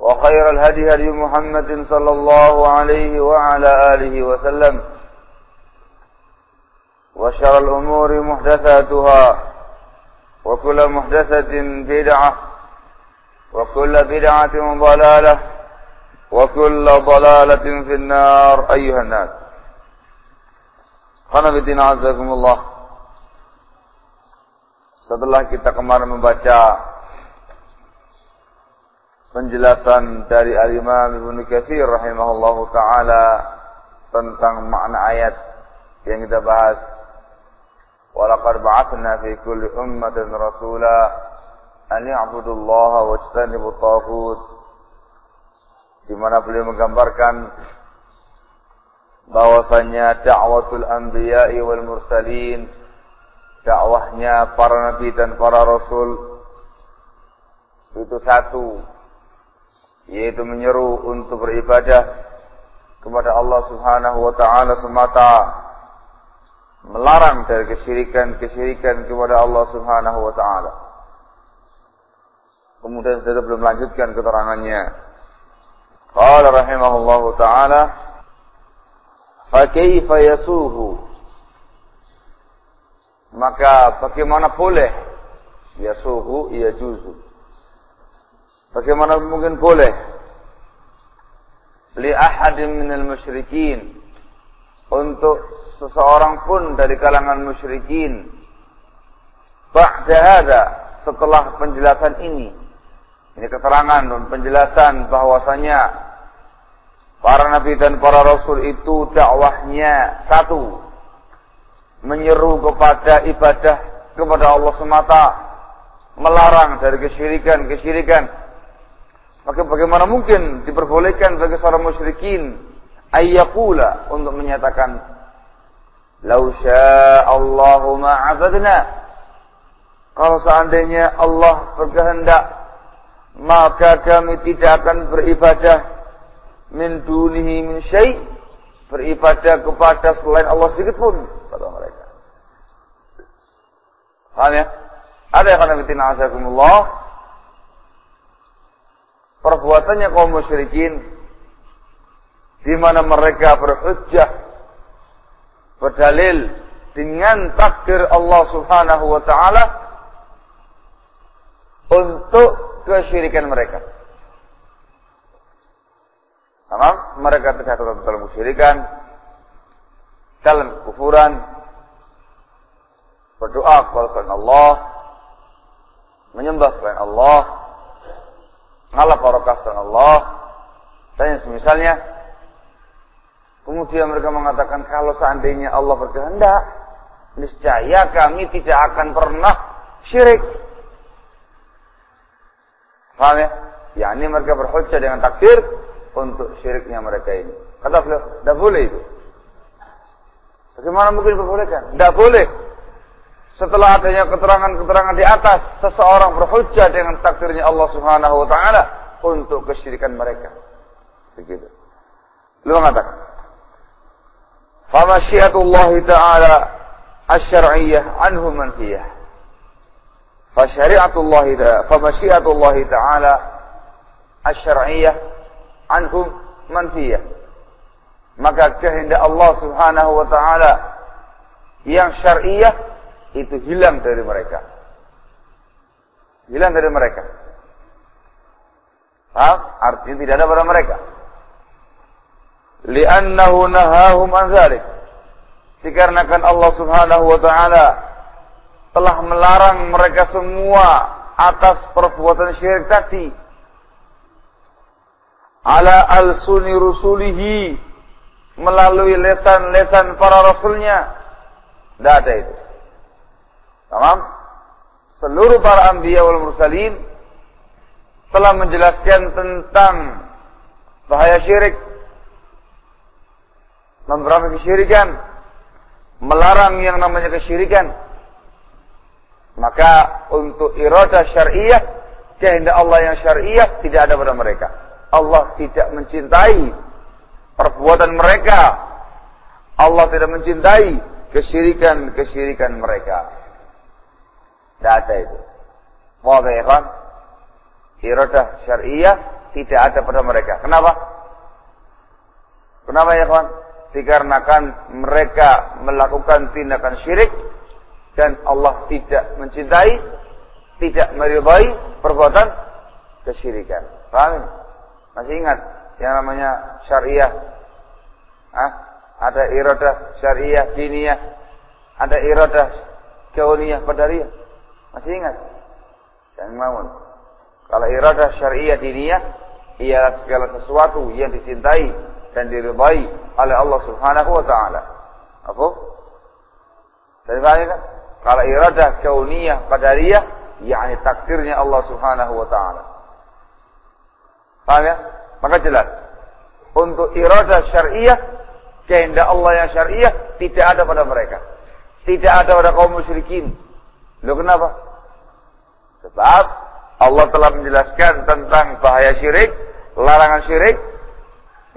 وخير الهدي هدي محمد صلى الله عليه وعلى آله وسلم وشر الأمور محدثاتها وكل محدثة بدعة وكل بدعة ضلالة وكل ضلالة في النار. أيها الناس Khanabitin azakumullah Setelah kita kemarin membaca penjelasan dari Al-Imam Ibnu Katsir rahimahullahu taala tentang makna ayat yang kita bahas. Walaqad ba'athna fi kulli ummatin rasula an ya'budu Allah wa yajtanibu taghut. Di mana beliau menggambarkan bahwasanya dakwatul anbiya'i wal mursalin dakwahnya para nabi dan para rasul itu satu yaitu menyeru untuk beribadah kepada Allah Subhanahu wa taala semata melarang dari kesyirikan-kesyirikan kepada Allah Subhanahu wa taala. Kemudian saya belum melanjutkan keterangannya. Qala rahimahullahu taala Fakaifa yasuhu? Maka bagaimana boleh Yasuhu juzu Bagaimana mungkin boleh Li ahadim minal musyrikin Untuk seseorang pun dari kalangan musyrikin Ba'da hada Setelah penjelasan ini Ini keterangan dan penjelasan bahwasanya Para nabi dan para rasul itu dakwahnya satu. Menyeru kepada ibadah kepada Allah semata. Melarang dari kesyirikan-kesyirikan. Maka bagaimana mungkin diperbolehkan bagi seorang musyrikin ayyakula untuk menyatakan Lau Allahu ma'abadna Kalau seandainya Allah berkehendak maka kami tidak akan beribadah min dunihi min syai' beribadah kepada selain Allah sedikit pun kata mereka. Paham ya? Ada yang kata azakumullah perbuatannya kaum musyrikin di mana mereka berhujjah berdalil dengan takdir Allah Subhanahu wa taala untuk kesyirikan mereka. Karena mereka tercatat dalam kesyirikan, dalam kufuran, berdoa kepada Allah, menyembah kepada Allah, ngalap barokah kepada Allah, dan yang semisalnya. Kemudian mereka mengatakan kalau seandainya Allah berkehendak, niscaya kami tidak akan pernah syirik. Paham ya? Ya ini mereka berhujjah dengan takdir untuk syiriknya mereka ini. Kata beliau, tidak boleh itu. Bagaimana mungkin diperbolehkan? Tidak boleh. Setelah adanya keterangan-keterangan di atas, seseorang berhujjah dengan takdirnya Allah Subhanahu wa taala untuk kesyirikan mereka. Begitu. Lu mengatakan, "Famasyiatullah taala asy-syar'iyyah anhu manfiyah." Fasyari'atullah taala, famasyiatullah taala asy-syar'iyyah anhum manfiyah. Maka kehendak Allah Subhanahu wa taala yang syariah itu hilang dari mereka. Hilang dari mereka. Paham? Artinya tidak ada pada mereka. Li'annahu nahahum an. Dikarenakan Allah Subhanahu wa taala telah melarang mereka semua atas perbuatan syirik tadi ala al-suni rusulihi melalui lesan-lesan para rasulnya. Tidak ada itu. Tamam? Seluruh para anbiya wal mursalin telah menjelaskan tentang bahaya syirik, memberantas kesyirikan, melarang yang namanya kesyirikan. Maka untuk iradah syariah, kehendak Allah yang syariah tidak ada pada mereka. Allah tidak mencintai perbuatan mereka. Allah tidak mencintai kesyirikan-kesyirikan mereka. Tidak ada itu. Wadah? Iradah syariah tidak ada pada mereka. Kenapa? Kenapa ya kawan? Dikarenakan mereka melakukan tindakan syirik dan Allah tidak mencintai, tidak meridai perbuatan kesyirikan. Paham? Masih ingat yang namanya syariah? Hah? Ada iradah syariah diniyah, ada iradah kauniyah qadariyah. Masih ingat? Jangan ngelamun. Kalau iradah syariah diniyah ialah segala sesuatu yang dicintai dan diridai oleh Allah Subhanahu wa taala. Apa? Dari mana kan? Kalau iradah kauniyah qadariyah yakni takdirnya Allah Subhanahu wa taala. Paham ya? Maka jelas. Untuk iradah syariah, kehendak Allah yang syariah tidak ada pada mereka. Tidak ada pada kaum musyrikin. Loh kenapa? Sebab Allah telah menjelaskan tentang bahaya syirik, larangan syirik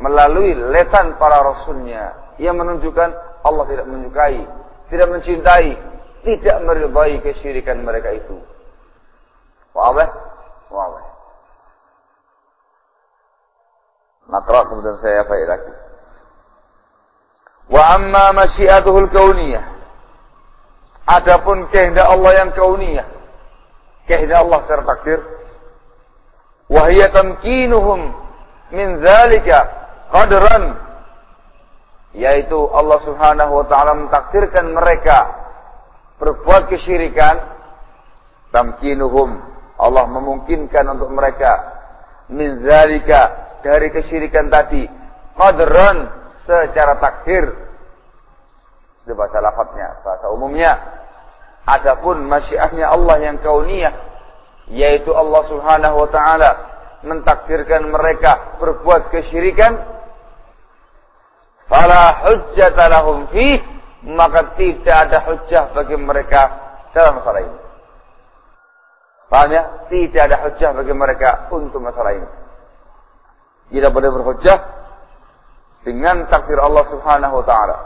melalui lesan para rasulnya yang menunjukkan Allah tidak menyukai, tidak mencintai, tidak meridai kesyirikan mereka itu. Wabah? Wabah. Nakra kemudian saya faid lagi. Wa amma masyiatuhul kauniyah. Adapun kehendak Allah yang kauniyah. Kehendak Allah secara takdir. Wahia tamkinuhum min zalika qadran. Yaitu Allah subhanahu wa ta'ala mentakdirkan mereka berbuat kesyirikan. Tamkinuhum. Allah memungkinkan untuk mereka min zalika dari kesyirikan tadi qadran secara takdir itu bahasa lafadznya bahasa umumnya adapun masyiatnya Allah yang kauniyah yaitu Allah Subhanahu wa taala mentakdirkan mereka berbuat kesyirikan fala hujjata lahum fi maka tidak ada hujjah bagi mereka dalam masalah ini. Paham ya? Tidak ada hujjah bagi mereka untuk masalah ini tidak boleh berhujjah dengan takdir Allah Subhanahu wa taala.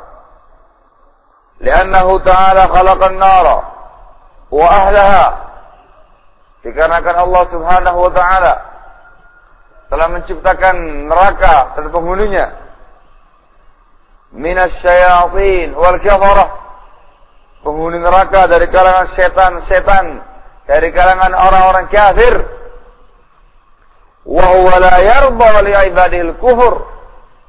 Ta'ala khalaqan nara wa ahlaha. Dikarenakan Allah Subhanahu wa taala telah menciptakan neraka dan penghuninya minas syayatin wal kafarah. Penghuni neraka dari kalangan setan-setan dari kalangan orang-orang kafir. Wa huwa la yarda li ibadihil kufur.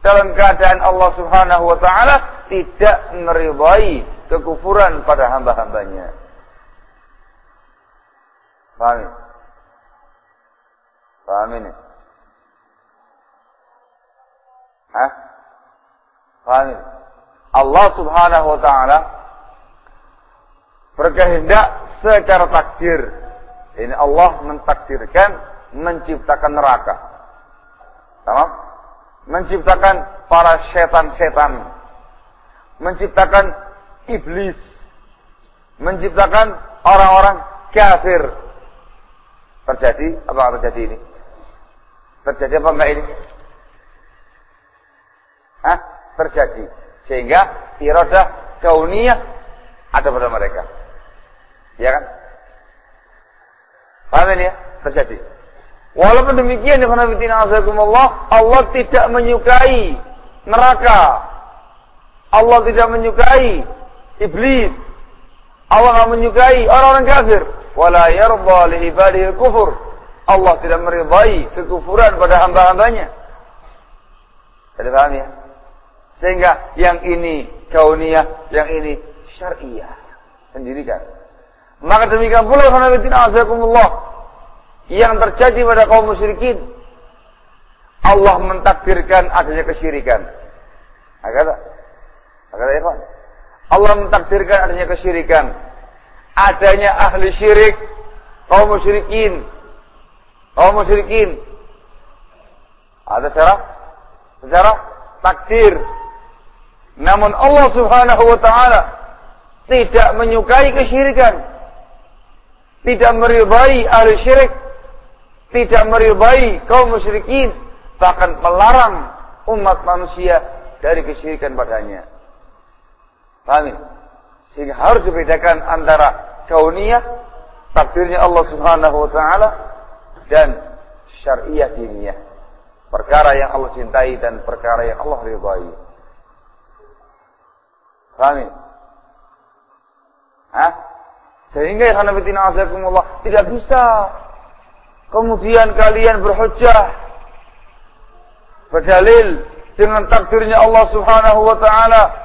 Dalam keadaan Allah Subhanahu wa taala tidak meridai kekufuran pada hamba-hambanya. Paham? Paham ini? Hah? Paham Allah subhanahu wa ta'ala berkehendak secara takdir. Ini Allah mentakdirkan menciptakan neraka. Tamam? Menciptakan para setan-setan. Menciptakan iblis. Menciptakan orang-orang kafir. Terjadi apa terjadi ini? Terjadi apa enggak ini? Hah? Terjadi. Sehingga iradah kauniyah ada pada mereka. Ya kan? Paham ini ya? Terjadi. Walaupun demikian Allah tidak menyukai neraka. Allah tidak menyukai iblis. Allah tidak menyukai orang-orang kafir. Wala yarda li ibadihi kufur. Allah tidak meridai kekufuran pada hamba-hambanya. Jadi paham ya? Sehingga yang ini kauniyah, yang ini syariah. Sendiri kan? Maka demikian pula yang terjadi pada kaum musyrikin. Allah mentakdirkan adanya kesyirikan. Agak tak? Agak tak, Allah mentakdirkan adanya kesyirikan. Adanya ahli syirik, kaum musyrikin. Kaum musyrikin. Ada secara secara takdir. Namun Allah Subhanahu wa taala tidak menyukai kesyirikan tidak meridai ahli syirik, tidak meridai kaum musyrikin, bahkan melarang umat manusia dari kesyirikan padanya. Pahami? Sehingga harus dibedakan antara kauniyah, takdirnya Allah Subhanahu wa taala dan syariah diniyah. Perkara yang Allah cintai dan perkara yang Allah ridai. Pahami? Hah? Sehingga ya azakumullah tidak bisa kemudian kalian berhujjah berdalil dengan takdirnya Allah Subhanahu wa taala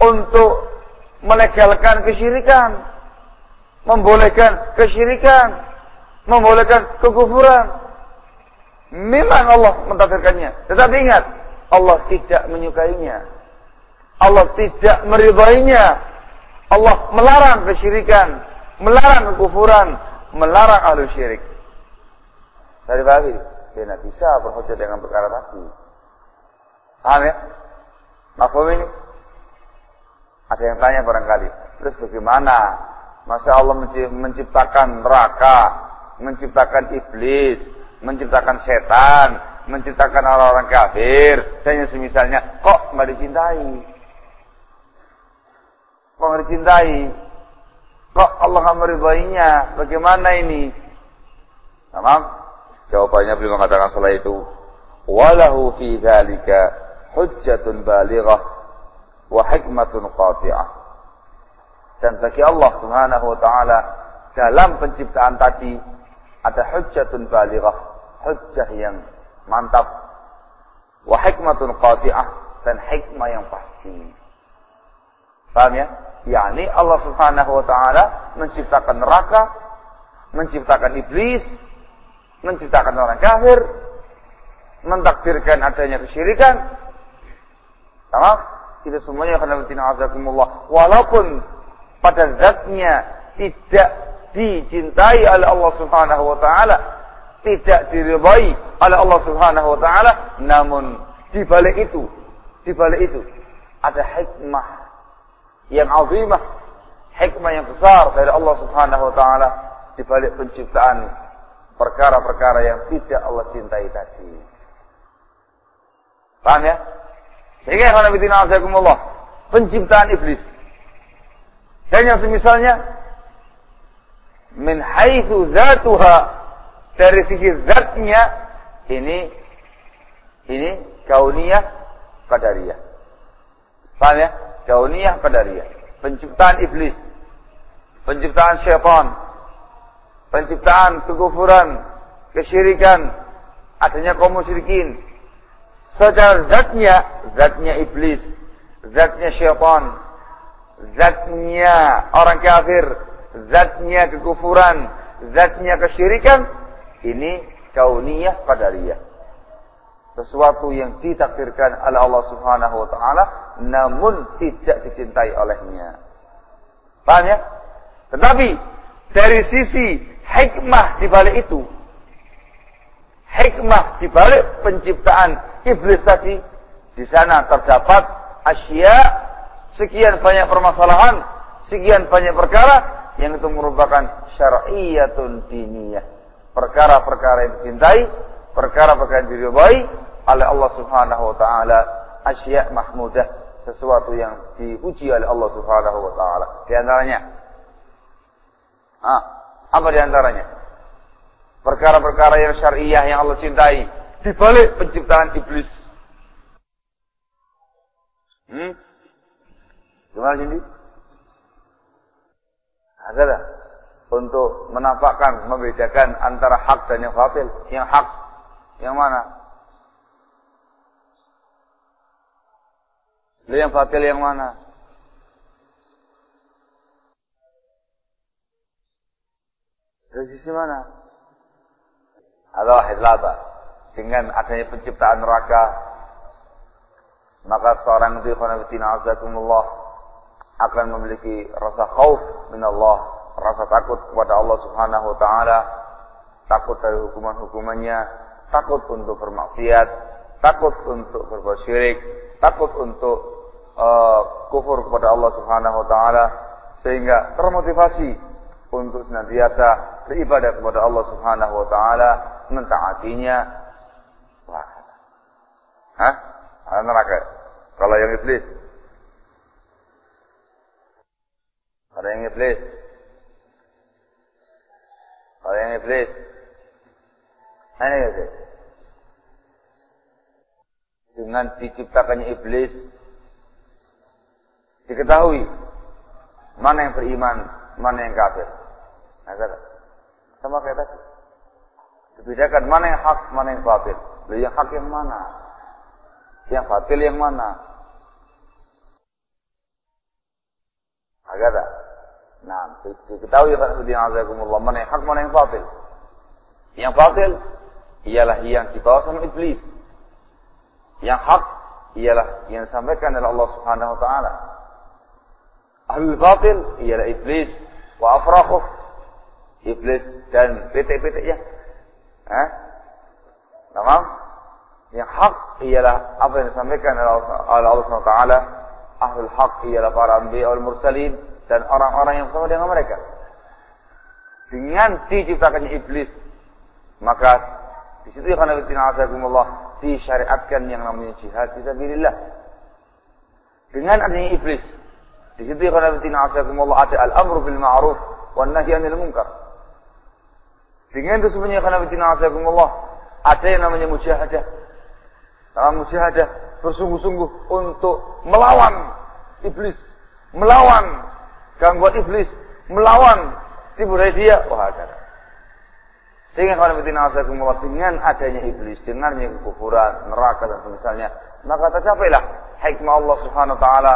untuk melegalkan kesyirikan, membolehkan kesyirikan, membolehkan kekufuran. Memang Allah mentakdirkannya. Tetapi ingat, Allah tidak menyukainya. Allah tidak meridainya. Allah melarang kesyirikan, melarang kekufuran, melarang ahli syirik. Dari bagi, dia tidak bisa berhujjah dengan perkara tadi. Paham ya? Mafhum ini? Ada yang tanya barangkali. Terus bagaimana? Masya Allah menciptakan neraka, menciptakan iblis, menciptakan setan, menciptakan orang-orang kafir, dan yang semisalnya, kok nggak dicintai? Kok dicintai? Kok Allah nggak meridainya? Bagaimana ini? Tamam? Jawabannya beliau mengatakan setelah itu, walahu fi dzalika hujjatun balighah wa hikmatun qati'ah. Dan bagi Allah Subhanahu wa taala dalam penciptaan tadi ada hujjatun balighah, hujjah yang mantap wa hikmatun qati'ah dan hikmah yang pasti. Paham ya? yakni Allah Subhanahu wa taala menciptakan neraka, menciptakan iblis, menciptakan orang kafir, mentakdirkan adanya kesyirikan. Itu semuanya azakumullah. Walaupun pada zatnya tidak dicintai oleh Allah Subhanahu wa taala, tidak diridhai oleh Allah Subhanahu wa taala, namun di balik itu, di balik itu ada hikmah yang azimah, hikmah yang besar dari Allah Subhanahu wa taala di balik penciptaan perkara-perkara yang tidak Allah cintai tadi. Paham ya? Sehingga Allah, penciptaan iblis dan yang semisalnya min haitsu zatuha dari sisi zatnya ini ini kauniyah qadariyah. Paham ya? Kauniyah qadariyah. Penciptaan iblis. Penciptaan syaitan. Penciptaan kekufuran. Kesyirikan. Adanya kaum musyrikin. Secara zatnya, zatnya iblis. Zatnya syaitan. Zatnya orang kafir. Zatnya kekufuran. Zatnya kesyirikan. Ini kauniyah qadariyah. sesuatu yang ditakdirkan oleh Allah Subhanahu wa taala namun tidak dicintai olehnya. Paham ya? Tetapi dari sisi hikmah di balik itu, hikmah di balik penciptaan iblis tadi, di sana terdapat asya sekian banyak permasalahan, sekian banyak perkara yang itu merupakan syar'iyatun diniyah. Perkara-perkara yang dicintai, perkara-perkara yang diridhai oleh Allah Subhanahu wa taala, asya' mahmudah, sesuatu yang dipuji oleh Allah Subhanahu wa taala. Di antaranya ah, apa di antaranya? Perkara-perkara yang syariah yang Allah cintai di balik penciptaan iblis. Hmm? Gimana jadi? adalah untuk menampakkan, membedakan antara hak dan yang batil. Yang hak, yang mana? Yang batil yang mana? Dari sisi mana? Allah laba. Dengan adanya penciptaan neraka, maka seorang itu azakumullah akan memiliki rasa khauf min Allah, rasa takut kepada Allah Subhanahu wa taala, takut dari hukuman-hukumannya, takut untuk bermaksiat, takut untuk berbuat syirik, takut untuk uh, kufur kepada Allah Subhanahu wa taala sehingga termotivasi untuk senantiasa beribadah kepada Allah Subhanahu wa taala, mentaatinya. Hah? Ada neraka. Kalau yang iblis Ada yang iblis. Ada yang iblis. Ini ya Dengan diciptakannya iblis, diketahui mana yang beriman, mana yang kafir. Nah. Sama kayak tadi. Dibedakan mana yang hak, mana yang batil. Yang hak yang mana? Yang batil yang mana? Agak Nah, diketahui kan azakumullah mana yang hak mana yang batil. Yang batil ialah yang dibawa sama iblis. Yang hak ialah yang disampaikan oleh Allah Subhanahu wa taala. Ahlul batil ialah iblis wa afraquh. Iblis dan petik-petiknya. Eh? Namam? Yang hak ialah apa yang disampaikan oleh Allah taala. Ahlul hak ialah para anbiya wal mursalin dan orang-orang yang bersama dengan mereka. Dengan diciptakannya iblis, maka di situ yang Allah disyariatkan yang namanya jihad fisabilillah. Dengan adanya iblis, di situ yang Allah ada al-amru bil ma'ruf wan nahi anil munkar. Dengan itu sebenarnya Allah ada yang namanya mujahadah. Dalam mujahadah bersungguh-sungguh untuk melawan iblis, melawan gangguan iblis, melawan tipu daya dia, wah ada. Sehingga kalau dengan adanya iblis, dengannya kekufuran, neraka dan semisalnya, maka tercapailah hikmah Allah Subhanahu wa taala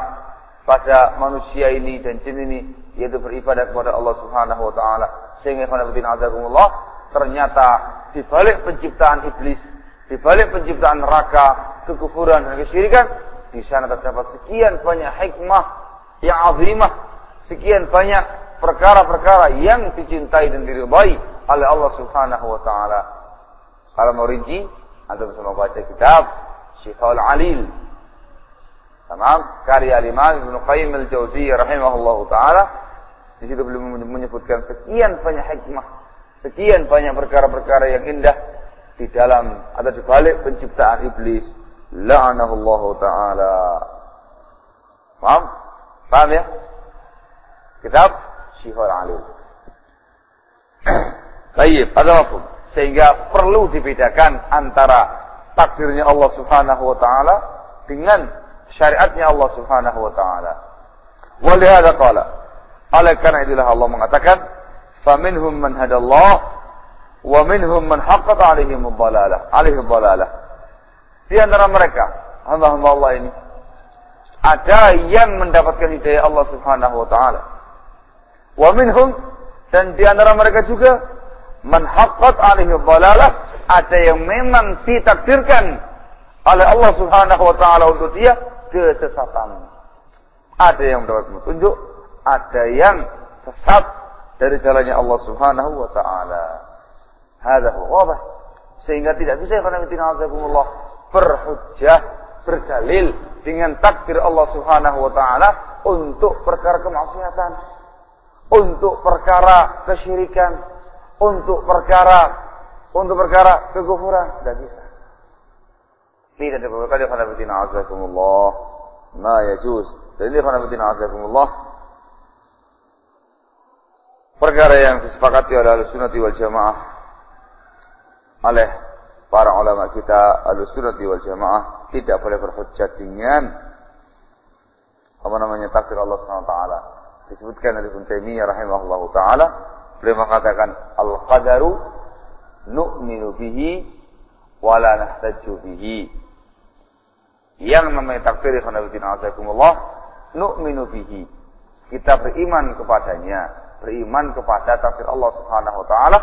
pada manusia ini dan jin ini yaitu beribadah kepada Allah Subhanahu wa taala. Sehingga Allah ternyata di balik penciptaan iblis, di balik penciptaan neraka, kekufuran dan kesyirikan, di sana terdapat sekian banyak hikmah yang azimah sekian banyak perkara-perkara yang dicintai dan diridhai oleh Allah Subhanahu wa taala. Kalau mau rinci, Anda bisa membaca kitab Syifaul Alil. Tamam, karya Imam Ibnu Qayyim Al-Jauziyah rahimahullahu taala. Di situ beliau menyebutkan sekian banyak hikmah, sekian banyak perkara-perkara yang indah di dalam atau di balik penciptaan iblis. La'anahullahu taala. Paham? Paham ya? kitab Syihul Alim. Baik, ada apa? Sehingga perlu dibedakan antara takdirnya Allah Subhanahu wa taala dengan syariatnya Allah Subhanahu wa taala. Walihada qala. Oleh karena itulah Allah mengatakan, "Faminhum man hadallah wa minhum man haqqat alaihim dhalalah." Alaihi dhalalah. Di antara mereka, hamba-hamba Allah ini ada yang mendapatkan hidayah Allah Subhanahu wa taala Wa minhum dan di antara mereka juga man haqqat alaihi dhalalah ada yang memang ditakdirkan oleh Allah Subhanahu wa taala untuk dia kesesatan. Ada yang mendapat petunjuk, ada yang sesat dari jalannya Allah Subhanahu wa taala. Hada huwa Sehingga tidak bisa Allah berhujjah, berdalil dengan takdir Allah Subhanahu wa taala untuk perkara kemaksiatan, untuk perkara kesyirikan, untuk perkara untuk perkara kekufuran, tidak bisa. Tidak diperbolehkan ya khanafatina azakumullah. Ma yajuz. Jadi khanafatina azakumullah. Perkara yang disepakati oleh al-sunnati wal jamaah oleh para ulama kita al-sunnati wal jamaah tidak boleh berhujjat dengan apa namanya takdir Allah Subhanahu wa taala. Disebutkan oleh Ibnu Taimiyah rahimahullah taala beliau mengatakan al-qadaru nu'minu bihi wala nahtaju bihi yang namanya takdir khonabidin azakumullah nu'minu bihi. Kita beriman kepadanya, beriman kepada takdir Allah Subhanahu wa taala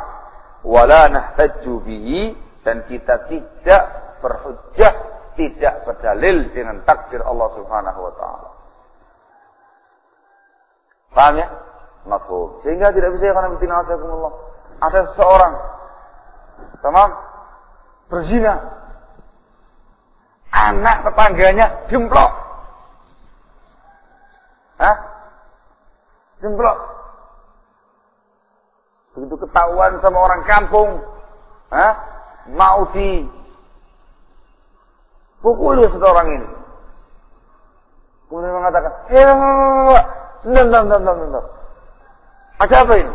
wala nahtajju bihi dan kita tidak berhujjah, tidak berdalil dengan takdir Allah Subhanahu wa taala. Paham ya? Mafhum. Sehingga tidak bisa karena betina azakumullah. Ada seorang tamam berzina anak tetangganya jemplok. Hah? Jemplok. Begitu ketahuan sama orang kampung, Hah? mau di pukul ya orang ini. Kemudian mengatakan, hei, sebentar, sebentar, sebentar, sebentar. Ada apa ini?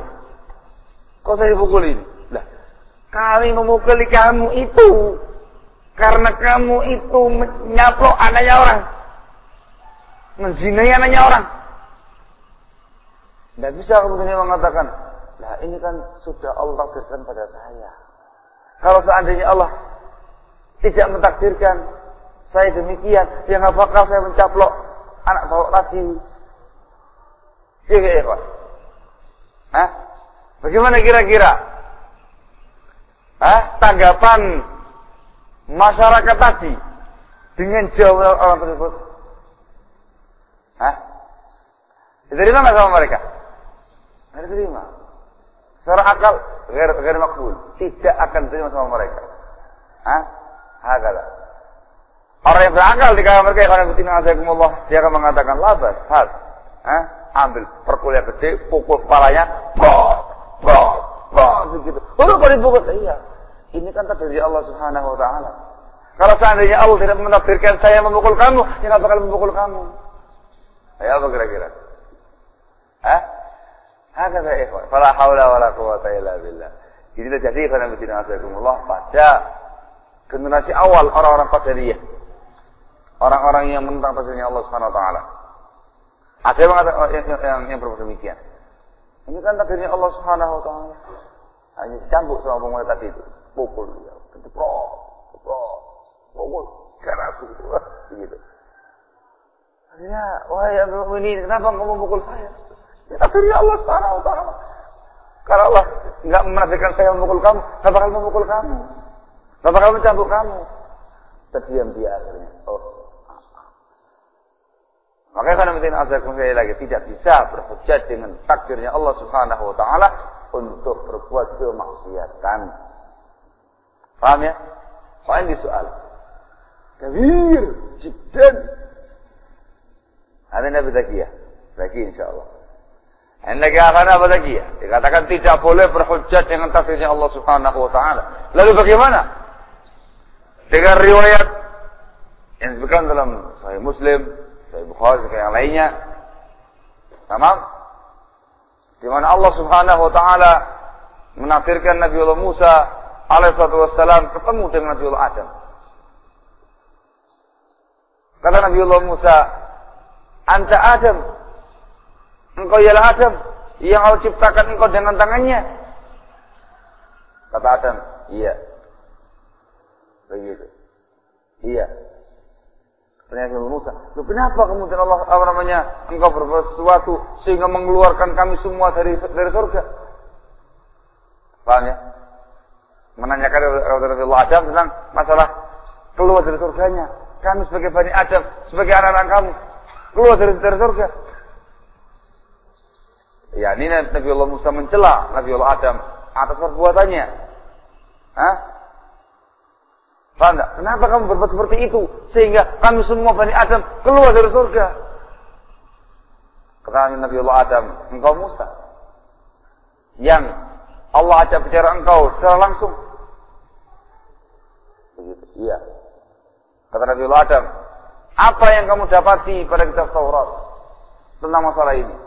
Kok saya dipukul ini? Lah, kami memukuli kamu itu karena kamu itu menyaplok anaknya orang. Menzinai anaknya orang. Tidak bisa kemudian mengatakan, lah ini kan sudah Allah takdirkan pada saya. Kalau seandainya Allah tidak mentakdirkan saya demikian, ya nggak bakal saya mencaplok anak bawa tadi. Iya, iya, Pak. Hah? Bagaimana kira-kira? Hah? Tanggapan masyarakat tadi dengan jauh orang tersebut? Hah? Diterima nggak sama mereka? Nggak diterima. Secara akal, gair, gair makbul. Tidak akan diterima sama mereka. Hah? Hakala. Orang yang berakal di kalangan mereka yang akan azakumullah, dia akan mengatakan labas, had, Hah? Ambil perkuliah gede, pukul kepalanya, bok, bok, bok, begitu. Oh, kok dipukul? Iya. Ini kan takdir Allah Subhanahu wa taala. Kalau seandainya Allah tidak menakdirkan saya memukul kamu, dia bakal memukul kamu. Ya apa kira-kira? Hah? Hakata ikhwan. Fala haula wala quwata illa billah. Ini terjadi karena bidina azakumullah pada generasi awal orang-orang Qadariyah. Orang-orang yang menentang takdirnya Allah Subhanahu wa taala. Ada yang mengatakan yang, yang, demikian. Ini kan takdirnya Allah Subhanahu wa taala. Hanya dicambuk sama pemerintah tadi itu pukul dia, keprok, keprok, pukul, keras begitu. Ya, wahai yang ini kenapa kamu pukul saya? Ya, dari Allah Subhanahu wa taala. Kalau Allah nggak menakdirkan saya memukul kamu, nggak bakal memukul kamu. Nggak bakal mencambuk kamu. Terdiam dia akhirnya. Oh. Makanya karena minta azakum sekali lagi tidak bisa berhujat dengan takdirnya Allah Subhanahu wa taala untuk berbuat kemaksiatan. Paham ya? Soalnya di soal. Kabir, jiddan. Ada Nabi Zakiyah. Zaki insyaAllah. Hendaknya akan apa Zakiyah? Dikatakan tidak boleh berhujat dengan takdirnya Allah subhanahu wa ta'ala. Lalu bagaimana? Dengan riwayat yang disebutkan dalam Sahih Muslim, Sahih Bukhari, dan yang lainnya. Tamam? Di mana Allah subhanahu wa ta'ala menakdirkan Nabi Allah Musa alaihissalatu wassalam ketemu dengan Nabi Allah Adam. Kata Nabi Allah Musa, Anta Adam, engkau ialah Adam, yang Allah ciptakan engkau dengan tangannya. Kata Adam, iya. Begitu. Iya. Ternyata Musa, Loh, kenapa kemudian Allah apa namanya engkau berbuat sesuatu sehingga mengeluarkan kami semua dari dari surga? Paham ya? menanyakan Rasulullah Adam tentang masalah keluar dari surganya. Kami sebagai Bani Adam, sebagai anak-anak kamu, keluar dari, dari surga. Ya, ini Nabi Allah Musa mencela Nabi Allah Adam atas perbuatannya. Hah? Paham enggak? Kenapa kamu berbuat seperti itu? Sehingga kami semua Bani Adam keluar dari surga. Kata Nabi Allah Adam, engkau Musa. Yang Allah ajak bicara engkau secara langsung. Begitu. Iya. Kata Nabi Allah Adam, apa yang kamu dapati pada kitab Taurat tentang masalah ini?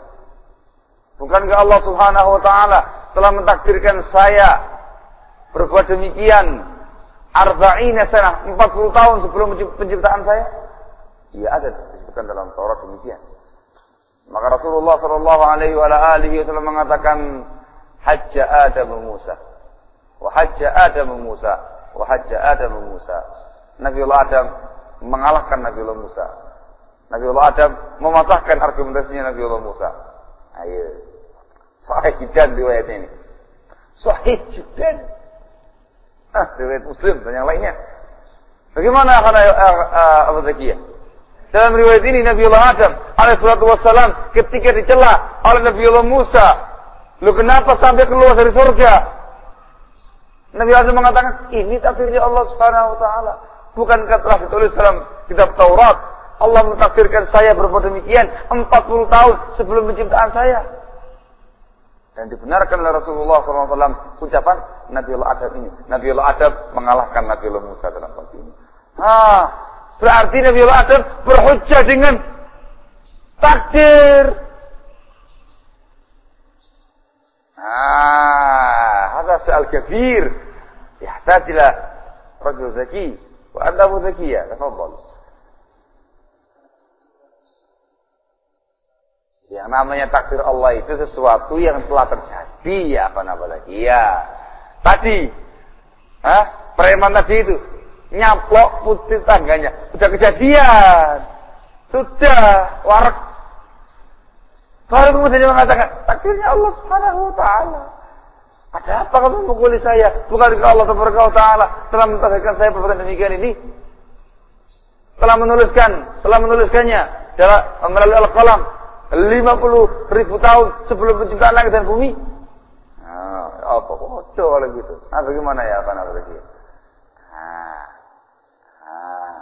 Bukankah Allah Subhanahu wa taala telah mentakdirkan saya berbuat demikian arba'ina sana 40 tahun sebelum penciptaan saya? Iya ada disebutkan dalam Taurat demikian. Maka Rasulullah sallallahu alaihi wasallam mengatakan hajja Adam Musa wa hajja Adam Musa wa hajja Adam Musa. Nabiullah Adam mengalahkan Nabiullah Musa. Nabiullah Adam mematahkan argumentasinya Nabiullah Musa. Ayo. Sahih jiddan riwayat ini. Sahih jiddan. Ah, riwayat Muslim dan yang lainnya. Bagaimana akan uh, uh, Abu Zakiyah? Dalam riwayat ini Nabi Allah Adam alaihissalatu wassalam ketika dicela oleh Nabi Allah Musa. Lu kenapa sampai keluar dari surga? Nabi Adam mengatakan, ini takdirnya Allah subhanahu wa ta'ala. Bukankah telah ditulis dalam kitab Taurat. Allah mentakdirkan saya berbuat demikian 40 tahun sebelum penciptaan saya. Dan dibenarkan oleh Rasulullah SAW ucapan Nabi Allah Adam ini. Nabi Allah Adam mengalahkan Nabi Allah Musa dalam waktu ini. Ah, berarti Nabi Allah Adam berhujjah dengan takdir. Ah, ada soal kafir. Ya, tadilah. rajul zaki wa anda Tafadol. Ya, Yang namanya takdir Allah itu sesuatu yang telah terjadi ya apa nama lagi ya. Tadi, ah preman tadi itu nyaplok putih tangganya, sudah kejadian, sudah warak. Baru kemudian dia mengatakan takdirnya Allah Subhanahu Wa Taala. Ada apa kamu memukuli saya? Bukan Allah Taala telah mentakdirkan saya perbuatan demikian ini? Telah menuliskan, telah menuliskannya dalam melalui al-qalam 50 ribu tahun sebelum penciptaan langit dan bumi. Nah, apa bodoh kalau gitu. Nah, bagaimana ya apa namanya? Nah, nah,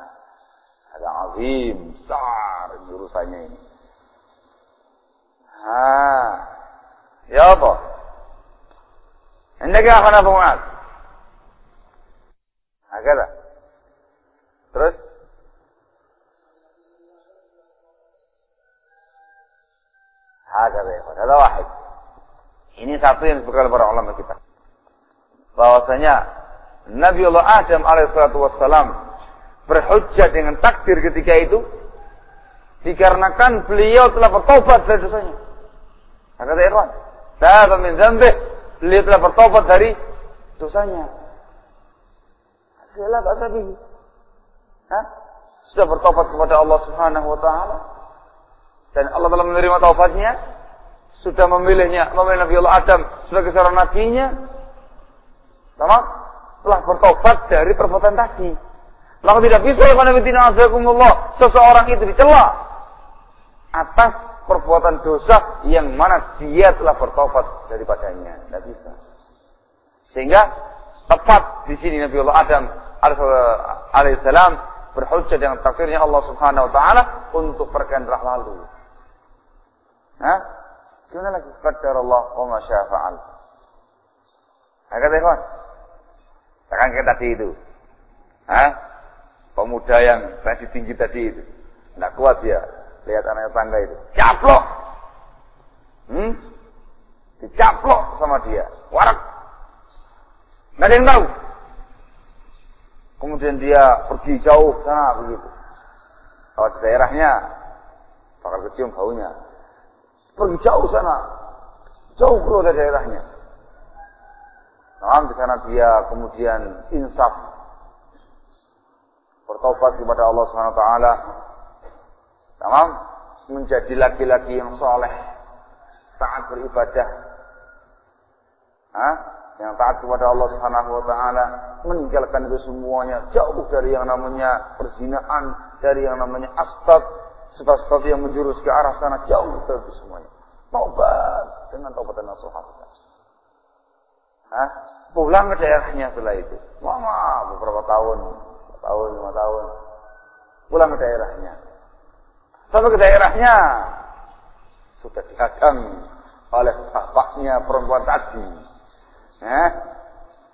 ada azim, besar urusannya ini. Nah, ya apa? Anda akan apa Mu'ad? Agak Terus? Hakada ya Ada wahid. Ini satu yang disebutkan para ulama kita. Bahwasanya Nabi Allah Adam alaihissalatu wassalam berhujjah dengan takdir ketika itu dikarenakan beliau telah bertobat dari dosanya. Ya ikhwan. Taba min dzambih. Beliau telah bertobat dari dosanya. Adalah. Hah? Sudah bertobat kepada Allah Subhanahu wa taala dan Allah telah menerima taubatnya, sudah memilihnya, memilih Nabi Allah Adam sebagai seorang nabinya, sama telah bertobat dari perbuatan tadi. Maka tidak bisa seseorang itu dicela atas perbuatan dosa yang mana dia telah bertobat daripadanya. Tidak bisa. Sehingga tepat di sini Nabi Allah Adam alaihissalam berhujjah dengan takdirnya Allah Subhanahu wa taala untuk perkara lalu. Hah? Gimana lagi? Allah wa ma syafa'al. Kata ikhwan. Sekarang kita tadi itu. Hah? Pemuda yang tadi tinggi tadi itu. Tidak kuat dia. Lihat anak tangga itu. Caplok. Hmm? Dicaplok sama dia. Warak. Nggak ada yang tahu. Kemudian dia pergi jauh sana begitu. Kalau di daerahnya bakal kecium baunya. Pergi jauh sana. Jauh keluar dari daerahnya. Nah, sana dia kemudian insaf. Bertobat kepada Allah Subhanahu wa taala. Tamam? Menjadi laki-laki yang soleh. Taat beribadah. Hah? yang taat kepada Allah Subhanahu wa taala meninggalkan itu semuanya jauh dari yang namanya perzinaan, dari yang namanya asbab sebab-sebab yang menjurus ke arah sana jauh itu semuanya. Taubat dengan taubat dan nasuhah. Hah? Pulang ke daerahnya setelah itu. Mama beberapa tahun, tahun, lima tahun. Pulang ke daerahnya. Sampai ke daerahnya sudah dihadang oleh bapaknya perempuan tadi. Hah?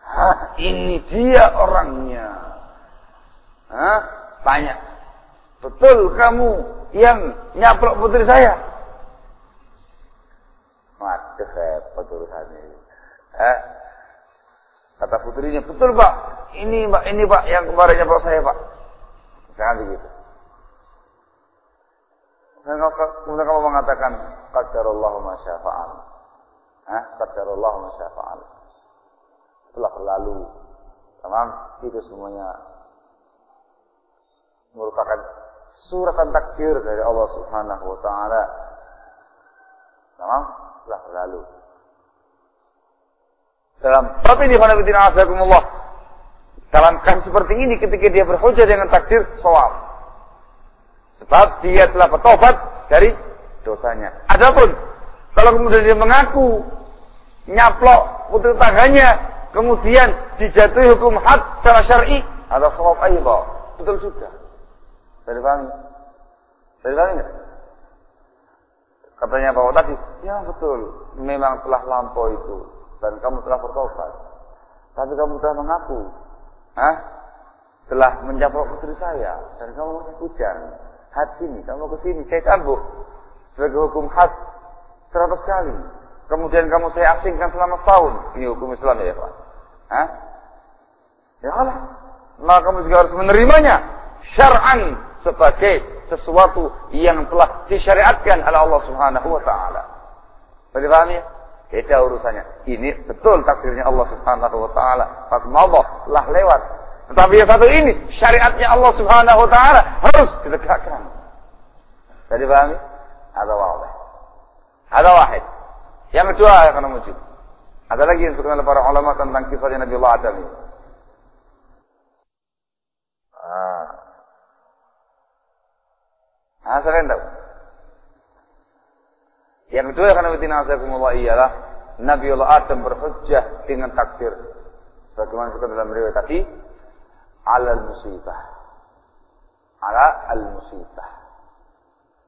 Hah, ini dia orangnya. Hah? Tanya. Betul kamu yang nyaplok putri saya? Waduh, repot urusannya. Hah? Kata putrinya, betul pak. Ini pak, ini pak yang kemarin nyaplok saya pak. Jangan begitu. Kemudian kamu mengatakan, Qadarullahu ma syafa'al. Hah? Qadarullahu ma syafa'al telah berlalu. Tamam, itu semuanya merupakan suratan takdir dari Allah Subhanahu wa taala. Tamam, telah berlalu. Dalam bab ini khonafidina azakumullah. Dalam kasus seperti ini ketika dia berhujah dengan takdir sawab. Sebab dia telah bertobat dari dosanya. Adapun kalau kemudian dia mengaku nyaplok putri tangganya kemudian dijatuhi hukum had secara syar'i ada sawab aida betul sudah dari pahami dari pahami enggak katanya bahwa tadi ya betul. Memang telah lampau itu dan kamu telah bertobat. Tapi kamu telah mengaku. Hah? telah mencapai putri saya dan kamu masih hujan. Had sini kamu ke sini. Saya cambuk sebagai hukum had seratus kali. Kemudian kamu saya asingkan selama setahun. Ini hukum Islam ya Pak? Hah? Ya Allah. Maka kamu juga harus menerimanya. Syar'an sebagai sesuatu yang telah disyariatkan oleh Allah Subhanahu wa taala. Boleh paham ya? Beda urusannya. Ini betul takdirnya Allah Subhanahu wa taala. Allah lah lewat. Tetapi yang satu ini syariatnya Allah Subhanahu wa taala harus ditegakkan. Jadi paham ya? Ada wahid. Ada wahid. Yang kedua akan muncul. Ada lagi yang disebutkan oleh para ulama tentang kisahnya Nabi Allah Adam ini. Ah. Ah, saya tahu. Yang kedua yang Nabi Nazakumullah ialah Nabi Allah Adam berhujjah dengan takdir. Sebagaimana disebutkan dalam riwayat tadi, alal musibah. Ala al musibah.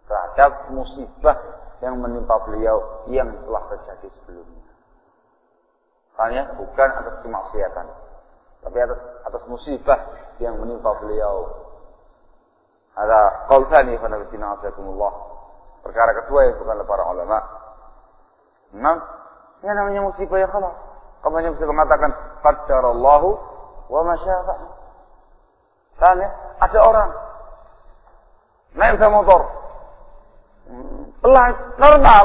Terhadap musibah yang menimpa beliau yang telah terjadi sebelumnya. Hanya bukan atas kemaksiatan, tapi atas atas musibah yang menimpa beliau. Ada qaul tsani fa nabiyyina Perkara kedua yang bukan para ulama. Enam, ya namanya musibah ya khalas. Kamu hanya bisa mengatakan qaddarallahu wa syaa Tanya, ada orang naik sama motor. Pelan, normal,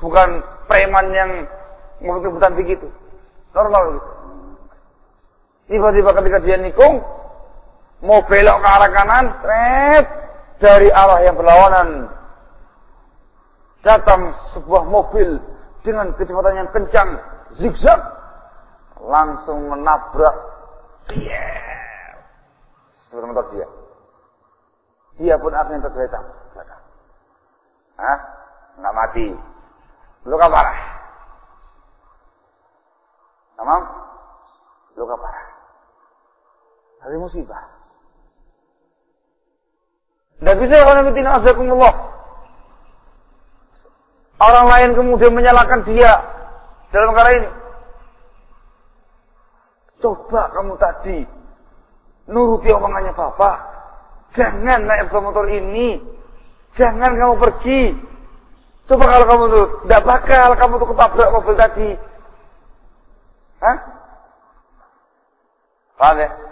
bukan preman yang ngebut-ngebutan begitu. Normal. Tiba-tiba ketika dia nikung, mau belok ke arah kanan, tret, dari arah yang berlawanan. Datang sebuah mobil dengan kecepatan yang kencang, zigzag, langsung menabrak. Sepeda motor dia. Dia pun akhirnya tergeletak. Hah? Nggak mati. Luka parah. Tamam? Luka parah. Hari musibah. Tidak bisa kalau Nabi azakumullah. Orang lain kemudian menyalahkan dia dalam perkara ini. Coba kamu tadi nuruti omongannya Bapak. Jangan naik motor ini. Jangan kamu pergi. Coba kalau kamu tuh, tidak bakal kamu tuh ketabrak mobil tadi. Hah? Paham ya?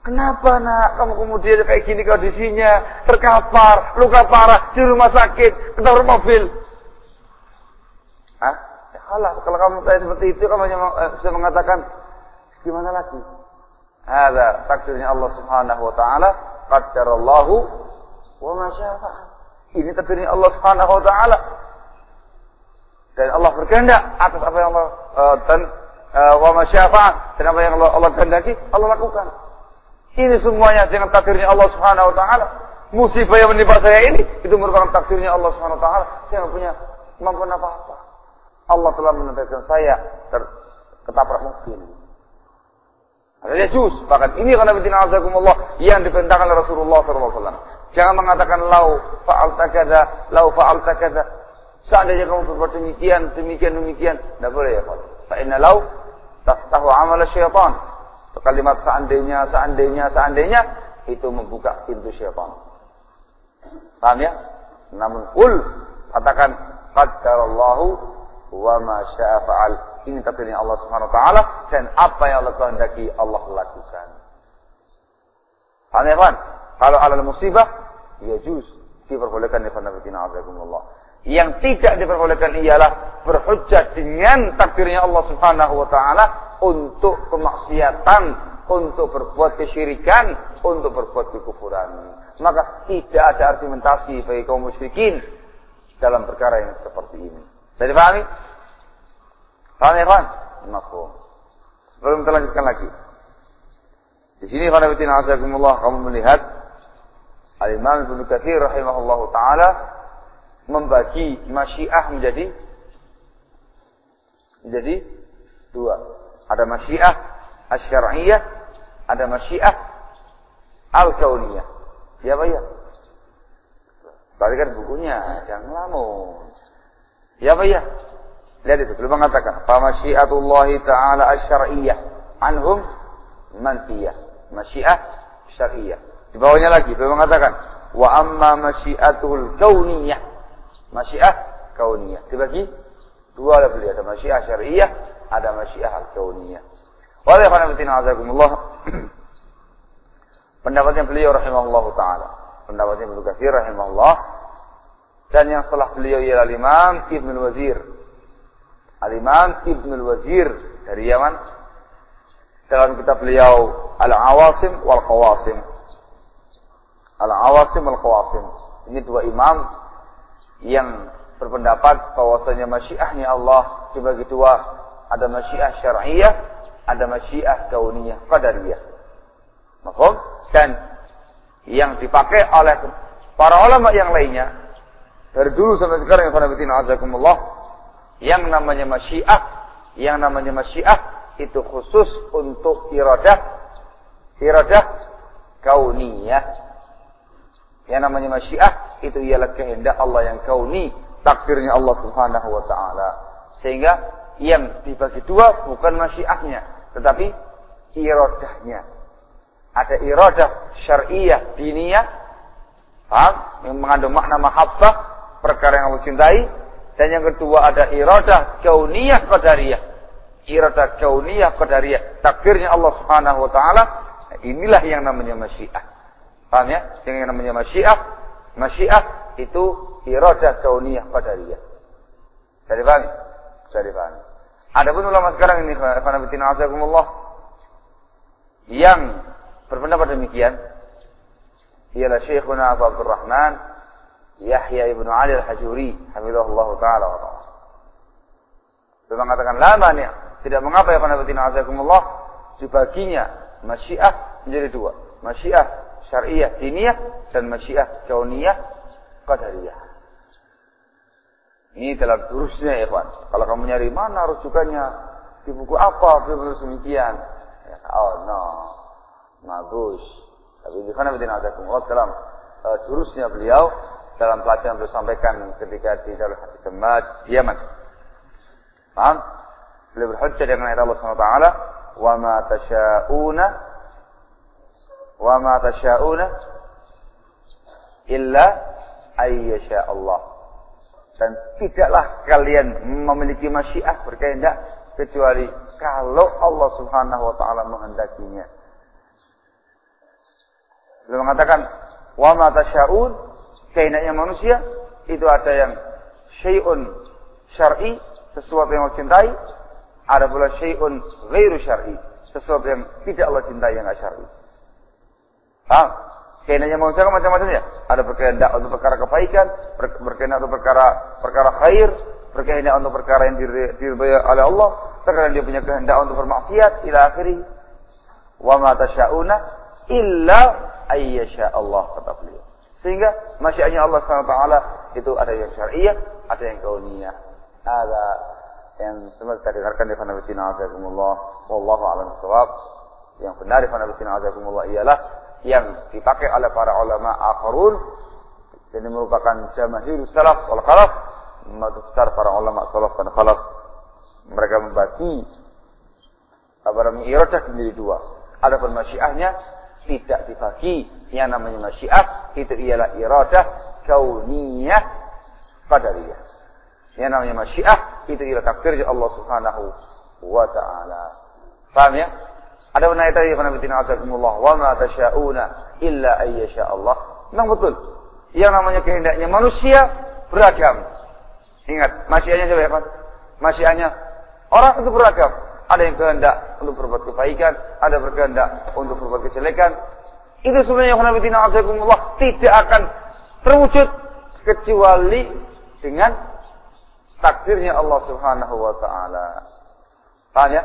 Kenapa nak kamu kemudian kayak gini kondisinya terkapar, luka parah di rumah sakit, ketabrak mobil? Hah? Ya kalah. Kalau kamu tanya seperti itu, kamu hanya eh, bisa mengatakan gimana lagi? Ada takdirnya Allah Subhanahu Wa Taala. Qadarallahu wa ma Ini takdirnya Allah Subhanahu Wa Taala. Dan Allah berkehendak atas apa yang Allah uh, dan uh, wa masyafa' dan apa yang Allah, Allah kehendaki, Allah lakukan. Ini semuanya dengan takdirnya Allah Subhanahu wa taala. Musibah yang menimpa saya ini itu merupakan takdirnya Allah Subhanahu wa taala. Saya tidak punya kemampuan apa-apa. Allah telah menentukan saya ter ketaprak mungkin. Ada juz. Bahkan ini karena bintina azakumullah yang diperintahkan oleh Rasulullah SAW. Jangan mengatakan lau faal takada, lau faal takada. Seandainya kamu berbuat demikian, demikian, demikian. Tidak boleh ya Pak. Fa'inna lau taftahu amal syaitan. Kalimat seandainya, seandainya, seandainya. Itu membuka pintu syaitan. Paham ya? Namun kul. Katakan. Qaddarallahu wa ma sya'a fa'al. Ini takdirnya Allah Subhanahu wa taala dan apa yang Allah kehendaki Allah lakukan. Paham ya, Kalau alal musibah ya juz diperbolehkan di fanafitina azakumullah. Yang tidak diperbolehkan ialah berhujjah dengan takdirnya Allah Subhanahu wa taala untuk kemaksiatan, untuk berbuat kesyirikan, untuk berbuat kekufuran. Maka tidak ada argumentasi bagi kaum musyrikin dalam perkara yang seperti ini. Jadi pahami? Paham ya kawan? Mafhum. Belum kita lanjutkan lagi. Di sini khanafitina azakumullah kamu melihat Al-Imam Ibnu Katsir rahimahullahu taala membagi masyiah menjadi menjadi dua. Ada masyiah asy-syar'iyyah, ada masyiah al-kauniyah. Ya Pak ya? Balikan bukunya, jangan lamun. Ya Pak ya? Lihat itu, beliau mengatakan, "Famasyiatullahi ta'ala asy-syar'iyyah anhum manfiyah." Masyiah syar'iyyah. Di bawahnya lagi beliau mengatakan, "Wa amma masyiatul kauniyah." Masyiah kauniyah. Dibagi dua oleh beliau, ada masyiah syar'iyyah, ada masyiah al-kauniyah. Wa azakumullah. Pendapatnya beliau rahimahullah taala. Pendapatnya Ibnu Katsir rahimahullah dan yang setelah beliau ialah Imam Ibnu Wazir Al-Imam Ibn al-Wazir dari Yaman dalam kitab beliau Al-Awasim wal Qawasim. Al-Awasim wal Qawasim. Ini dua imam yang berpendapat bahwasanya masyiahnya Allah dibagi dua, ada masyiah syar'iyah, ada masyiah kauniyah qadariyah. Mahfum? Dan yang dipakai oleh para ulama yang lainnya dari dulu sampai sekarang azakumullah yang namanya masyiah, yang namanya masyiah itu khusus untuk iradah iradah kauniyah. Yang namanya masyiah itu ialah kehendak Allah yang kauni, takdirnya Allah Subhanahu wa taala. Sehingga yang dibagi dua bukan masyiahnya, tetapi iradahnya. Ada iradah syariah diniyah, paham? Yang mengandung makna mahabbah, perkara yang Allah cintai, dan yang kedua ada iradah kauniyah qadariyah. Iradah kauniyah qadariyah. Takdirnya Allah Subhanahu wa taala. Inilah yang namanya masyiah. Paham ya? Yang namanya masyiah, masyiah itu iradah kauniyah qadariyah. Jadi paham? Jadi paham. Ada pun ulama sekarang ini, Khanabitina Azzaikumullah, yang berpendapat demikian, ialah Syekhuna Abu Abdurrahman Yahya ibnu Ali al-Hajuri, hafizahullah taala wa ta'ala. Beliau mengatakan la mani, tidak mengapa ya qanabatina azakumullah, dibaginya masyiah menjadi dua. Masyiah syariah diniyah dan masyiah kauniyah qadariyah. Ini dalam durusnya ya kawan. Kalau kamu nyari mana rujukannya di buku apa beliau demikian. Ya, oh no, mabus. Tapi di mana bidin azakumullah dalam uh, beliau dalam pelajaran yang sampaikan ketika di Darul Hadis Jemaat Yaman. Paham? Beliau berhujjah dengan ayat Allah SWT. Wa ma tasha'una wa ma tasha'una illa ayyasha Allah. Dan tidaklah kalian memiliki masyiah berkehendak kecuali kalau Allah Subhanahu wa taala menghendakinya. Beliau mengatakan, "Wa ma kehendaknya manusia itu ada yang syai'un syar'i, sesuatu yang Allah cintai, ada pula syai'un ghairu syar'i, sesuatu yang tidak Allah cintai yang syar'i. Paham? Kehendaknya manusia kan macam-macam ya. Ada berkehendak untuk perkara kebaikan, berkehendak untuk perkara perkara khair, berkehendak untuk perkara yang diridhai oleh Allah, terkadang dia punya kehendak untuk bermaksiat ila akhiri. Wa ma tasyauna illa ayyasha Allah kata beliau. Sehingga masyiatnya Allah SWT itu ada yang syariah, ada yang kauniyah. Ada yang seperti tadi dengarkan di Nabi Tina Azzaikumullah. Wallahu a'lam bishawab. Yang benar di Nabi Tina Azzaikumullah ialah yang dipakai oleh para ulama akharun dan ini merupakan jamahir salaf wal khalaf besar para ulama salaf dan khalaf. Mereka membagi apa namanya menjadi dua. Adapun masyiahnya tidak dibagi. Yang namanya masyiah itu ialah iradah kauniyah qadariyah. Yang namanya masyiah itu ialah takdir Allah Subhanahu wa taala. Paham ya ada benar tadi Nabi Tina Azzaikumullah wa ma tasyauna illa ayyasha Allah memang betul yang namanya kehendaknya manusia beragam ingat masyiahnya siapa ya Pak masyiahnya orang itu beragam ada yang kehendak untuk berbuat kebaikan, ada berkehendak untuk berbuat kejelekan. Itu sebenarnya khonafidina azakumullah tidak akan terwujud kecuali dengan takdirnya Allah Subhanahu wa taala. Paham ya?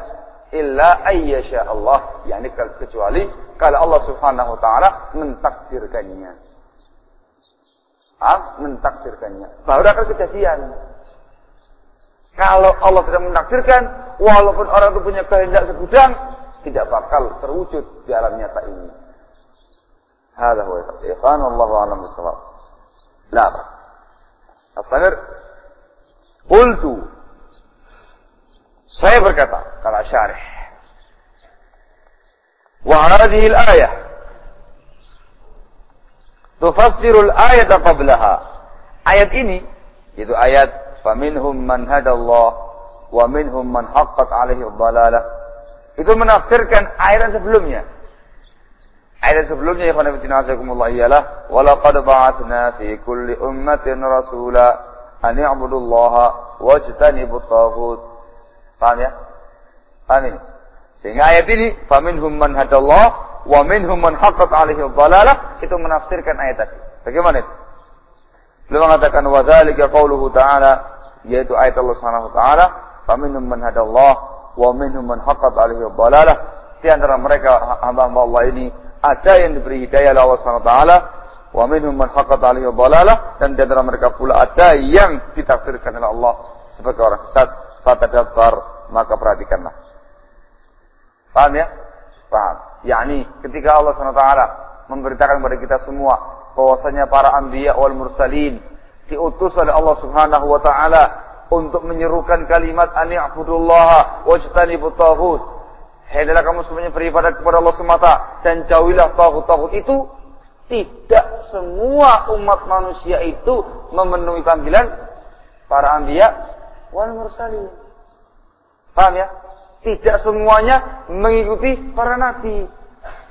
Illa ayyasha Allah, yakni kecuali kalau Allah Subhanahu wa taala mentakdirkannya. Ah, mentakdirkannya. Baru akan kejadian. Kalau Allah tidak menakdirkan, walaupun orang itu punya kehendak segudang, tidak bakal terwujud di alam nyata ini. Hada huwa ikhwan Allah bisawab. La bas. Astamir. Qultu. Saya berkata, kata syarih. Wa hadhihi al-ayah tufassiru al-ayat qablaha. Ayat ini yaitu ayat faminhum man hadallah wa minhum man haqqat alaihi dhalalah. Itu menafsirkan ayat sebelumnya. Ayat sebelumnya ya khana azakumullah iyalah walaqad ba'atsna fi kulli ummatin rasula an ya'budullaha wajtanibut taghut. Paham ya? Paham ini? Sehingga ayat ini hadallah wa minhum man haqqat alaihi dhalalah itu menafsirkan ayat tadi. Bagaimana itu? Beliau mengatakan dzalika qauluhu ta'ala yaitu ayat Allah Subhanahu wa taala, "Faminhum man hadallah wa minhum man haqqat alaihi dhalalah." Di antara mereka hamba-hamba Allah ini ada yang diberi hidayah oleh Allah Subhanahu wa taala, wa minhum dan di antara mereka pula ada yang ditakdirkan oleh Allah sebagai orang sesat. Fatadabbar, maka perhatikanlah. Paham ya? Paham. Yakni ketika Allah taala memberitakan kepada kita semua bahwasanya para anbiya wal mursalin diutus oleh Allah Subhanahu wa taala untuk menyerukan kalimat ani'budullah wajtanibut taghut. Hendaklah kamu semuanya beribadah kepada Allah semata dan jauhilah taghut-taghut itu tidak semua umat manusia itu memenuhi panggilan para anbiya wal mursalin. Paham ya? Tidak semuanya mengikuti para nabi.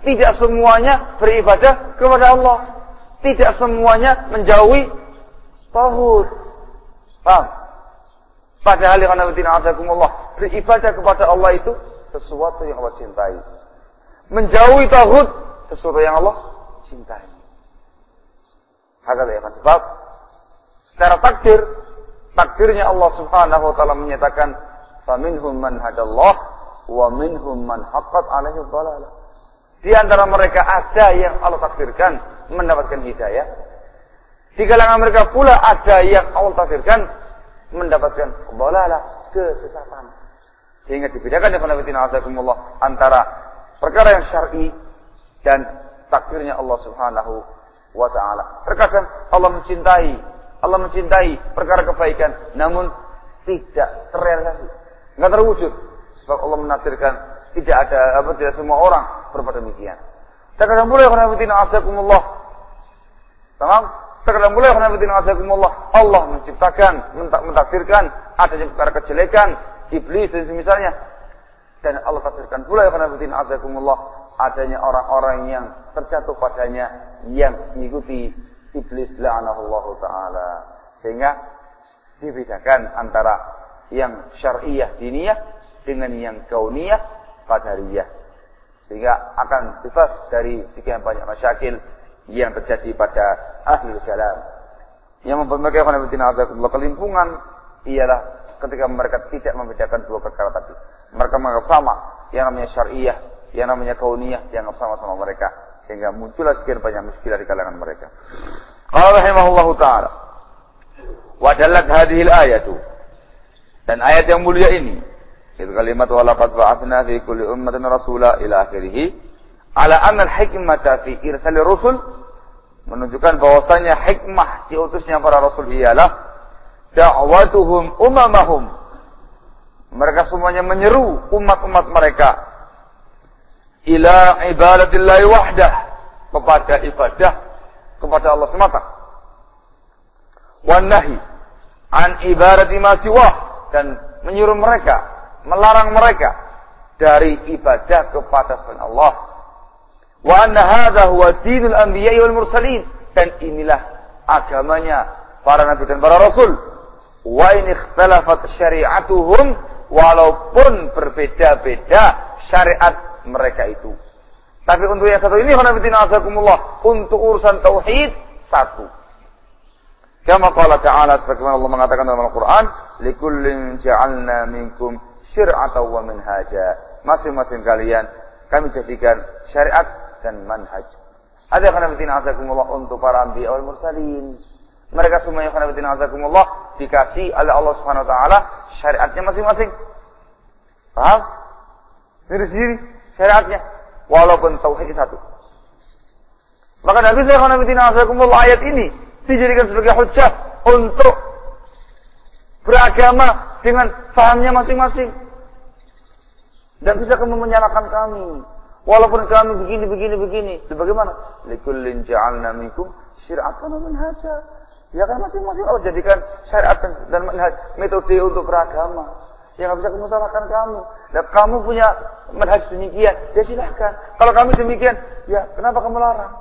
Tidak semuanya beribadah kepada Allah. Tidak semuanya menjauhi Tauhid. Paham? Padahal yang Azzaikumullah beribadah kepada Allah itu sesuatu yang Allah cintai. Menjauhi tauhid sesuatu yang Allah cintai. Hakata ya sebab secara takdir takdirnya Allah Subhanahu wa taala menyatakan faminhum man hadallah wa minhum man haqqat alaihi dhalalah. Di antara mereka ada yang Allah takdirkan mendapatkan hidayah di kalangan mereka pula ada yang Allah takdirkan mendapatkan dhalalah, kesesatan. Sehingga dibedakan Nabi Azzaikumullah antara perkara yang syar'i dan takdirnya Allah Subhanahu wa taala. Terkadang Allah mencintai, Allah mencintai perkara kebaikan namun tidak terrealisasi, enggak terwujud. Sebab Allah menakdirkan tidak ada apa tidak semua orang berbuat demikian. Terkadang pula Nabi Azzaikumullah. Tamam? Terkadang pula Allah menciptakan, mentakdirkan adanya perkara kejelekan, iblis dan semisalnya. Dan Allah takdirkan pula ya karena azakumullah adanya orang-orang yang terjatuh padanya yang mengikuti iblis la'anahullahu taala. Sehingga dibedakan antara yang syariah diniyah dengan yang kauniyah qadariyah. Sehingga akan bebas dari sekian banyak masyakil yang terjadi pada ahli kalam. Yang mereka kelimpungan ialah ketika mereka tidak membedakan dua perkara tadi. Mereka menganggap sama, yang namanya syariah, yang namanya kauniyah, dianggap sama-sama mereka. Sehingga muncullah sekian banyak muskilah di kalangan mereka. Qala rahimahullahu taala. Wa dallat hadhil ayatu. Dan ayat yang mulia ini, itu kalimat wa laqad fi kulli ummatin rasula ila akhirih, ala anna al-hikmata fi irsal rusul menunjukkan bahwasanya hikmah diutusnya para rasul ialah da'watuhum umamahum. Mereka semuanya menyeru umat-umat mereka ila ibadatillahi wahdah kepada ibadah kepada Allah semata. Wan nahi an ibadati ma dan menyuruh mereka, melarang mereka dari ibadah kepada selain Allah. Wa anna hadha huwa dinul anbiya'i wal mursalin dan inilah agamanya para nabi dan para rasul wa in ikhtalafat syari'atuhum walaupun berbeda-beda syariat mereka itu. Tapi untuk yang satu ini untuk urusan tauhid satu. Kama qala ta'ala sebagaimana Allah mengatakan dalam Al-Qur'an, "Likullin ja'alna minkum syir'atan wa minhaja." Masing-masing kalian kami jadikan syariat dan manhaj. Ada khonafidina asakumullah untuk para anbiya wal mursalin. Mereka semuanya khonafidina asakumullah dikasih oleh Allah Subhanahu wa taala syariatnya masing-masing. Paham? Sendiri-sendiri syariatnya walaupun tauhid satu. Maka Nabi sallallahu ayat ini dijadikan sebagai hujah untuk beragama dengan fahamnya masing-masing. Dan bisa kamu menyalahkan kami. Walaupun kami begini, begini, begini. Bagaimana? Likullin ja'alna minkum syir'atan wa minhaja. Ya kan masing-masing Allah jadikan syariat dan metode untuk beragama. Yang nggak bisa kamu salahkan kamu. Dan kamu punya manhaj demikian, ya silahkan. Kalau kami demikian, ya kenapa kamu larang?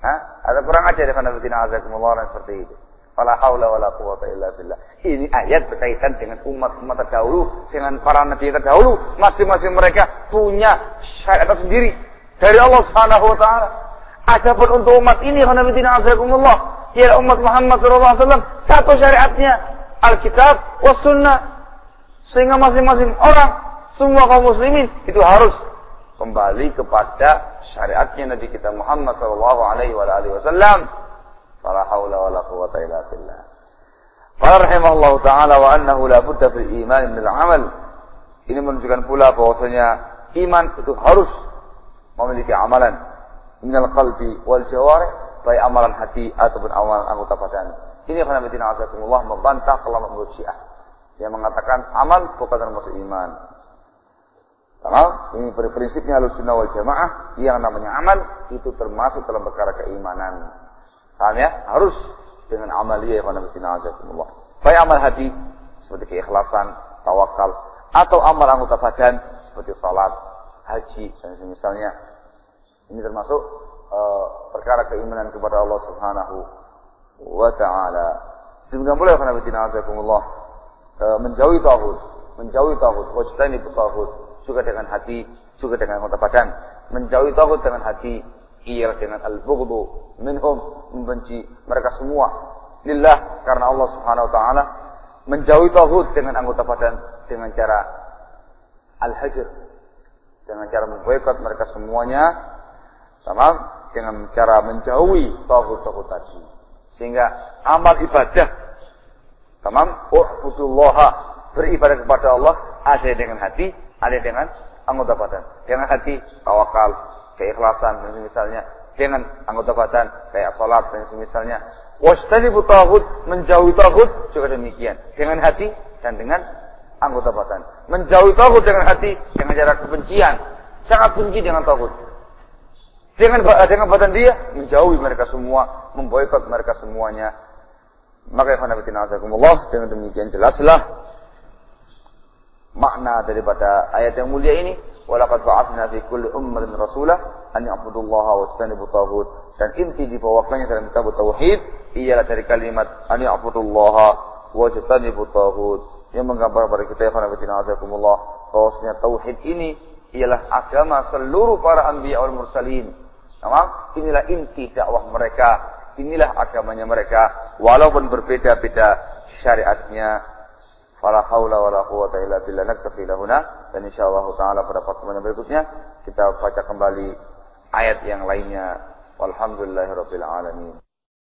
Hah? Ada kurang aja dengan Nabi Azakumullah seperti itu. Fala haula wala quwata illa billah. Ini ayat berkaitan dengan umat-umat terdahulu, dengan para nabi terdahulu. Masing-masing mereka punya syariat sendiri dari Allah Subhanahu wa taala. Adapun untuk umat ini, Nabi Tina Azakumullah, ya umat Muhammad SAW satu syariatnya Alkitab was sunnah sehingga masing-masing orang semua kaum muslimin itu harus kembali kepada syariatnya Nabi kita Muhammad sallallahu alaihi wasallam. Fala haula wala quwata illa billah. Qala rahimahullahu taala wa annahu la budda fil iman min al-amal. Ini menunjukkan pula bahwasanya iman itu harus memiliki amalan minal qalbi wal jawarih baik amalan hati ataupun amalan anggota badan. Ini karena betina azakumullah membantah kelompok murjiah yang mengatakan amal bukan termasuk iman. Karena ini prinsipnya halus sunnah wal jamaah yang namanya amal itu termasuk dalam perkara keimanan. Paham ya? Harus dengan amaliyah betina azakumullah. Baik amal hati seperti keikhlasan, tawakal atau amal anggota badan seperti salat, haji dan semisalnya. Ini termasuk uh, perkara keimanan kepada Allah Subhanahu wa taala. Demikian pula karena betina azakumullah uh, menjauhi tauhid, menjauhi tauhid, wajtani tauhid juga dengan hati, juga dengan mata badan. Menjauhi tauhid dengan hati ialah dengan al-bughdu minhum membenci mereka semua lillah karena Allah Subhanahu wa taala menjauhi tauhid dengan anggota badan dengan cara al-hajr dengan cara memboikot mereka semuanya sama dengan cara menjauhi tauhid-tauhid tadi. Sehingga amal ibadah tamam uhbudullah beribadah kepada Allah ada dengan hati, ada dengan anggota badan. Dengan hati tawakal, keikhlasan misalnya dengan anggota badan kayak salat dan misalnya. Wastanibu tauhid menjauhi tauhid juga demikian. Dengan hati dan dengan anggota badan. Menjauhi tauhid dengan hati dengan cara kebencian. Sangat benci dengan tauhid. Dengan dengan badan dia menjauhi mereka semua, memboikot mereka semuanya. Maka ya Allah dengan demikian jelaslah makna daripada ayat yang mulia ini. Walaqad ba'athna fi kulli ummatin rasulah an ya'budullaha wa yajtanibu taghut. Dan inti dibawakannya dalam kitab tauhid ialah dari kalimat an ya'budullaha wa yajtanibu taghut. Yang menggambar pada kita ya Allah bahwasanya tauhid ini ialah agama seluruh para anbiya wal mursalin Nah, inilah inti dakwah mereka, inilah agamanya mereka, walaupun berbeda-beda syariatnya, Fala haula wala quwata illa billah naktafi lahuna dan insyaallah taala pada pertemuan berikutnya kita baca kembali ayat yang lainnya. Walhamdulillahirabbil alamin.